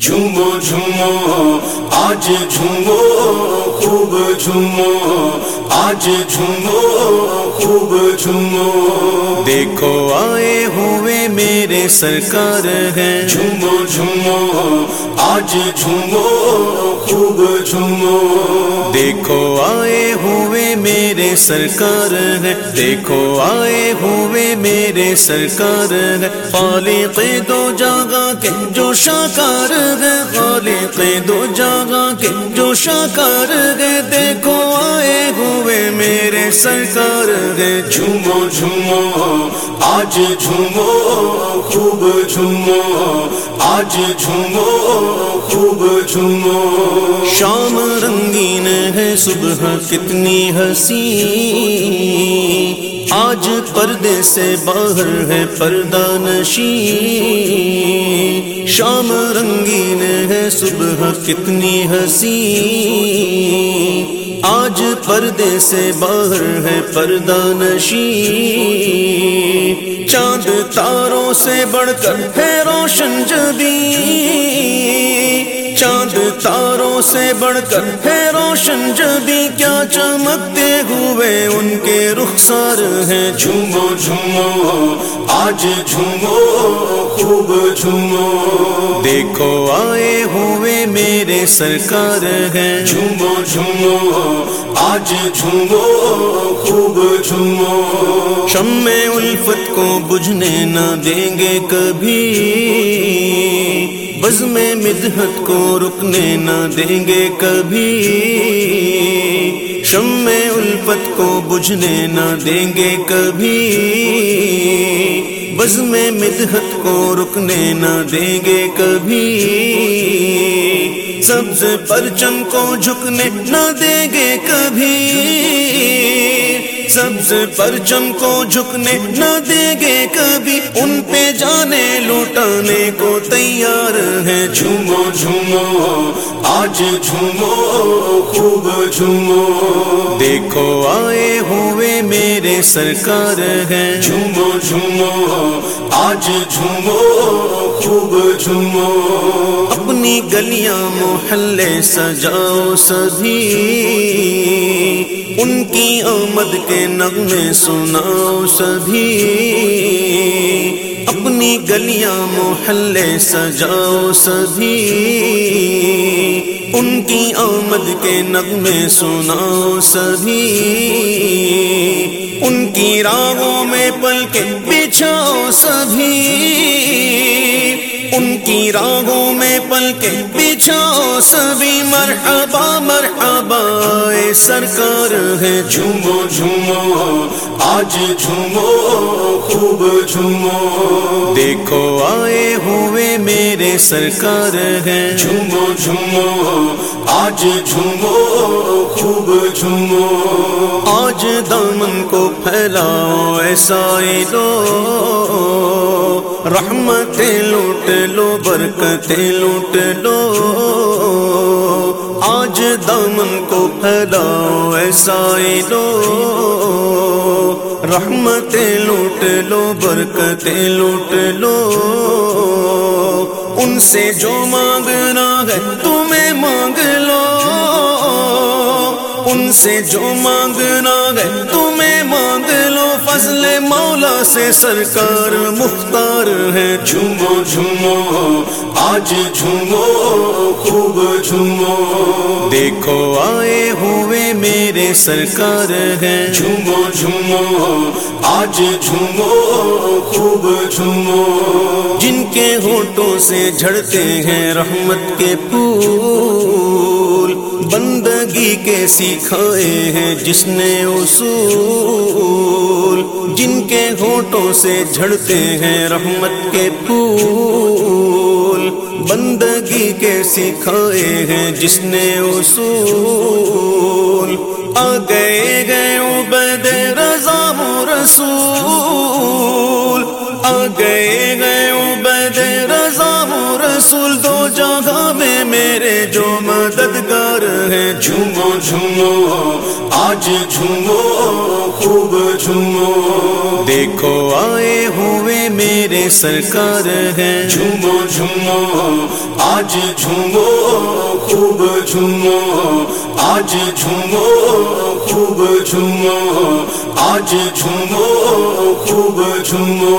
جھومو جھومو آج جھومو خوب جھومو آج جھومو خوب جھومو۔ دیکھو آئے ہوئے میرے سرکار ہیں۔ جھومو جھومو آج جھومو خوب جھومو۔ دیکھو میرے سرکار ہے۔ دیکھو، آئے ہوئے میرے سرکار ہے۔ خالق دو جاگا کے جو شاکار ہے۔ خالق دو جاگا کے جو شاکار ہے۔ دیکھو، آئے ہوئے میرے سرکار ہے۔ جھومو جھومو آج جھومو، خوب جھومو، آج جھومو، خوب جھومو۔ شام رنگین ہے، صبح کتنی ہنسی۔ آج پردے سے باہر ہے پردہ نشی۔ شام رنگین ہے، صبح کتنی ہنسی۔ آج پردے سے باہر ہے پردہ نشی۔ چاند تاروں سے بڑھ کر ہے روشن جبی چاند تاروں سے بڑھ کر ہے روشن جبی کیا چمکتے ہوئے ان کے رخسار ہیں؟ جھومو جھومو، آج جھومو، خوب جھومو۔ دیکھو، آئے ہوئے میرے سرکار ہیں جھومو جھومو آج جھومو خوب جھومو۔ شم الفت کو بجھنے نہ دیں گے کبھی۔ بز میں مدحت کو رکنے نہ دیں گے کبھی۔ شم الفت کو بجھنے نہ دیں گے کبھی۔ بز میں مدحت کو رکنے نہ دیں گے کبھی۔ سبز پرچم کو جھکنے نہ دیں گے کبھی۔ سبز پرچم کو جھکنے نہ دیں گے کبھی۔ ان پہ جانے لوٹانے کو تیار ہے جھومو جھومو، آج جھومو، خوب جھومو۔ دیکھو، آئے ہوئے میرے سرکار ہیں۔ جھومو جھومو، آج جھومو خوب جھومو. اپنی گلیاں محلے سجاؤ سبھی. ان کی آمد کے نغمے سناؤ سبھی. اپنی گلیاں محلے سجاؤ سبھی. ان کی آمد کے نغمے سناؤ سبھی۔ ان کی راگوں میں پل کے بچھاؤ سبھی۔ ان کی راگوں میں پل کے بچھاؤ سبھی مرحبا مرحبا، اے سرکار ہے جھومو جھومو، آج جھومو، خوب جھومو۔ دیکھو، آئے ہوئے میرے سرکار ہیں۔ جھومو جھومو، آج جھومو، خوب جھومو۔ آج دامن کو پھیلاؤ ایسا لو رحمتیں لوٹ لو برکتیں لوٹ لو۔ آج دامن کو پھیلاؤ، ایسا لو۔ رحمتیں لوٹ لو برکتیں لوٹ لو۔ ان سے جو مانگنا ہے، تمہیں مانگ لو۔ ان سے جو مانگنا ہے، تمہیں مانگ لو فضل مولا سے سرکار مختار ہے۔ جھومو جھومو آج جھومو خوب جھومو۔ دیکھو آئے ہوئے میرے سرکار ہیں۔ جھومو جھومو آج جھومو خوب جھومو۔ جن کے ہونٹوں سے جھڑتے ہیں رحمت کے پھول بندگی کے سکھائے ہیں جس نے اصول، جن کے ہونٹوں سے جھڑتے ہیں رحمت کے پھول۔ بندگی کے سکھائے ہیں جس نے اصول۔ آ گئے گئے عبید رضا رسول۔ آ گئے گئے جھومو جھومو آج جھومو خوب جھومو۔ دیکھو آئے ہوئے میرے سرکار ہیں۔ جھومو جھومو آج جھومو خوب جھومو۔ آج جھومو خوب جھومو۔ آج جھومو خوب جھومو۔